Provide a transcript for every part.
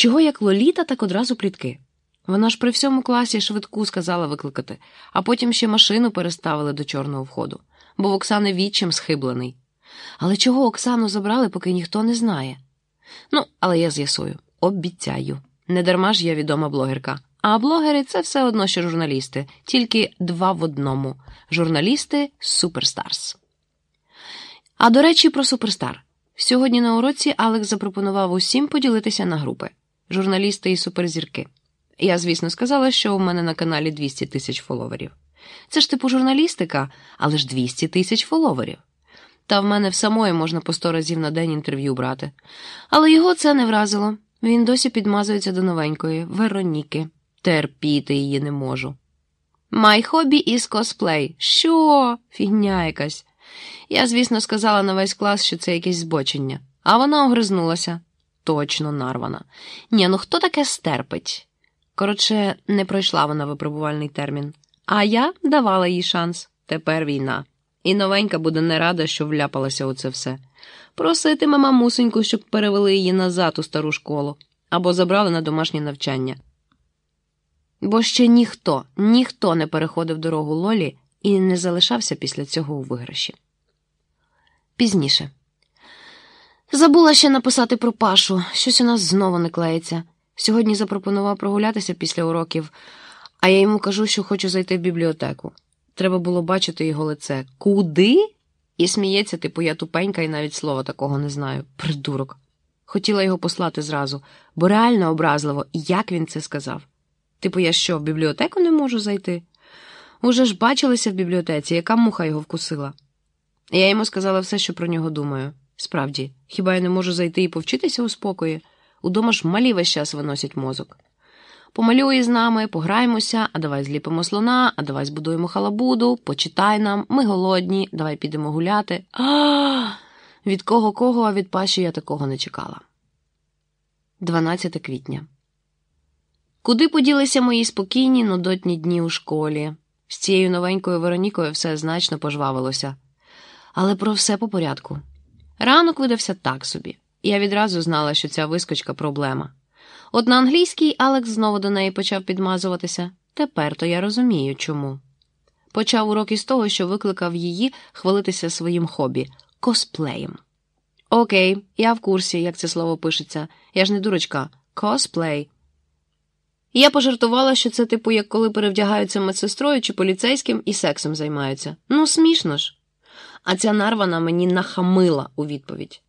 Чого як Лоліта, так одразу плітки. Вона ж при всьому класі швидку сказала викликати, а потім ще машину переставили до чорного входу, бо в Оксани відчим схиблений. Але чого Оксану забрали, поки ніхто не знає. Ну, але я з'ясую, обіцяю. Не дарма ж я відома блогерка. А блогери це все одно, що журналісти, тільки два в одному. Журналісти Суперстарс. А до речі, про Суперстар. Сьогодні на уроці Алекс запропонував усім поділитися на групи журналісти і суперзірки. Я, звісно, сказала, що у мене на каналі 200 тисяч фоловерів. Це ж типу журналістика, але ж 200 тисяч фоловерів. Та в мене в самої можна по сто разів на день інтерв'ю брати. Але його це не вразило. Він досі підмазується до новенької Вероніки. Терпіти її не можу. My hobby is cosplay. Що? Фігня якась. Я, звісно, сказала на весь клас, що це якесь збочення, а вона огризнулася. Точно нарвана. Ні, ну хто таке стерпить? Коротше, не пройшла вона випробувальний термін. А я давала їй шанс. Тепер війна. І новенька буде не рада, що вляпалася у це все. Проситиме мамусеньку, щоб перевели її назад у стару школу або забрали на домашнє навчання. Бо ще ніхто, ніхто не переходив дорогу Лолі і не залишався після цього у виграші. Пізніше. Забула ще написати про Пашу. Щось у нас знову не клеїться. Сьогодні запропонував прогулятися після уроків, а я йому кажу, що хочу зайти в бібліотеку. Треба було бачити його лице. Куди? І сміється, типу, я тупенька і навіть слова такого не знаю. Придурок. Хотіла його послати зразу, бо реально образливо, як він це сказав. Типу, я що, в бібліотеку не можу зайти? Уже ж бачилися в бібліотеці, яка муха його вкусила. Я йому сказала все, що про нього думаю. Справді, хіба я не можу зайти і повчитися у спокої? Удома ж малі весь час виносять мозок. Помалює з нами, пограємося, а давай зліпимо слона, а давай збудуємо халабуду, почитай нам, ми голодні, давай підемо гуляти. А від кого кого, а від паші я такого не чекала. 12 квітня. Куди поділися мої спокійні, нудотні дні у школі? З цією новенькою Веронікою все значно пожвавилося. Але про все по порядку. Ранок видався так собі, я відразу знала, що ця вискочка проблема. От на англійській Алекс знову до неї почав підмазуватися. Тепер то я розумію, чому. Почав урок із того, що викликав її хвалитися своїм хобі косплеєм. Окей, я в курсі, як це слово пишеться. Я ж не дурочка. Косплей. Я пожартувала, що це типу, як коли перевдягаються медсестрою чи поліцейським і сексом займаються. Ну, смішно ж. А ця нарвана мені нахамила у відповідь.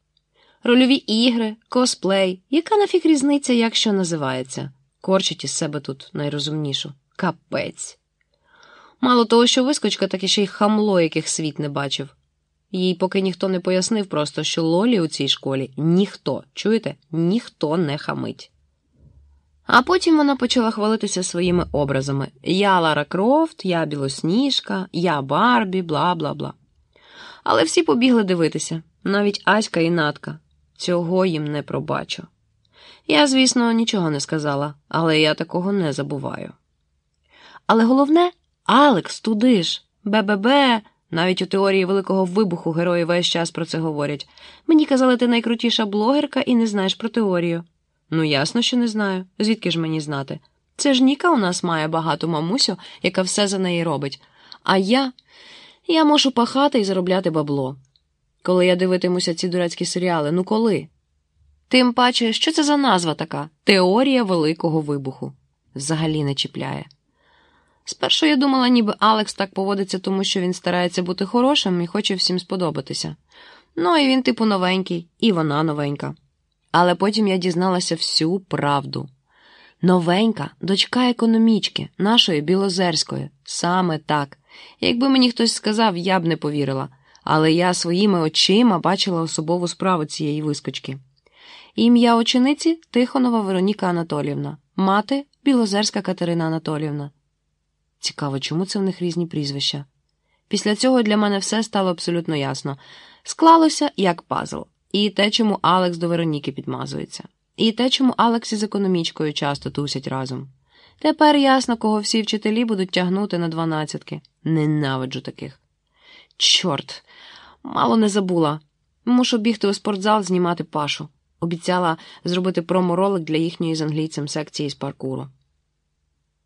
Рольові ігри, косплей, яка нафіг різниця, як що називається? Корчить із себе тут найрозумнішу. Капець. Мало того, що вискочка, так і ще й хамло, яких світ не бачив. Їй поки ніхто не пояснив просто, що Лолі у цій школі ніхто, чуєте, ніхто не хамить. А потім вона почала хвалитися своїми образами: я Лара Крофт, я Білосніжка, я Барбі, бла бла бла. Але всі побігли дивитися, навіть Аська і Натка. Цього їм не пробачу. Я, звісно, нічого не сказала, але я такого не забуваю. Але головне, Алекс туди ж, бе-бе-бе, навіть у теорії Великого вибуху герої весь час про це говорять. Мені казали, ти найкрутіша блогерка і не знаєш про теорію. Ну, ясно, що не знаю. Звідки ж мені знати? Це ж Ніка у нас має багату мамусю, яка все за неї робить. А я Я можу пахати і заробляти бабло. Коли я дивитимуся ці дурацькі серіали, ну коли? Тим паче, що це за назва така Теорія Великого вибуху. Взагалі не чіпляє. Спершу я думала, ніби Алекс так поводиться, тому що він старається бути хорошим і хоче всім сподобатися. Ну, і він, типу, новенький, і вона новенька. Але потім я дізналася всю правду. Новенька, дочка економічки, нашої Білозерської, саме так. Якби мені хтось сказав, я б не повірила, але я своїми очима бачила особову справу цієї вискочки. Ім'я учениці Тихонова Вероніка Анатоліївна, мати Білозерська Катерина Анатоліївна. Цікаво, чому це в них різні прізвища. Після цього для мене все стало абсолютно ясно. Склалося як пазл. І те, чому Алекс до Вероніки підмазується, і те, чому Алексі з економічкою часто тусять разом. Тепер ясно, кого всі вчителі будуть тягнути на дванадцятки. Ненавиджу таких. Чорт, мало не забула. Мушу бігти у спортзал знімати пашу. Обіцяла зробити промо-ролик для їхньої з англійцем секції з паркуру.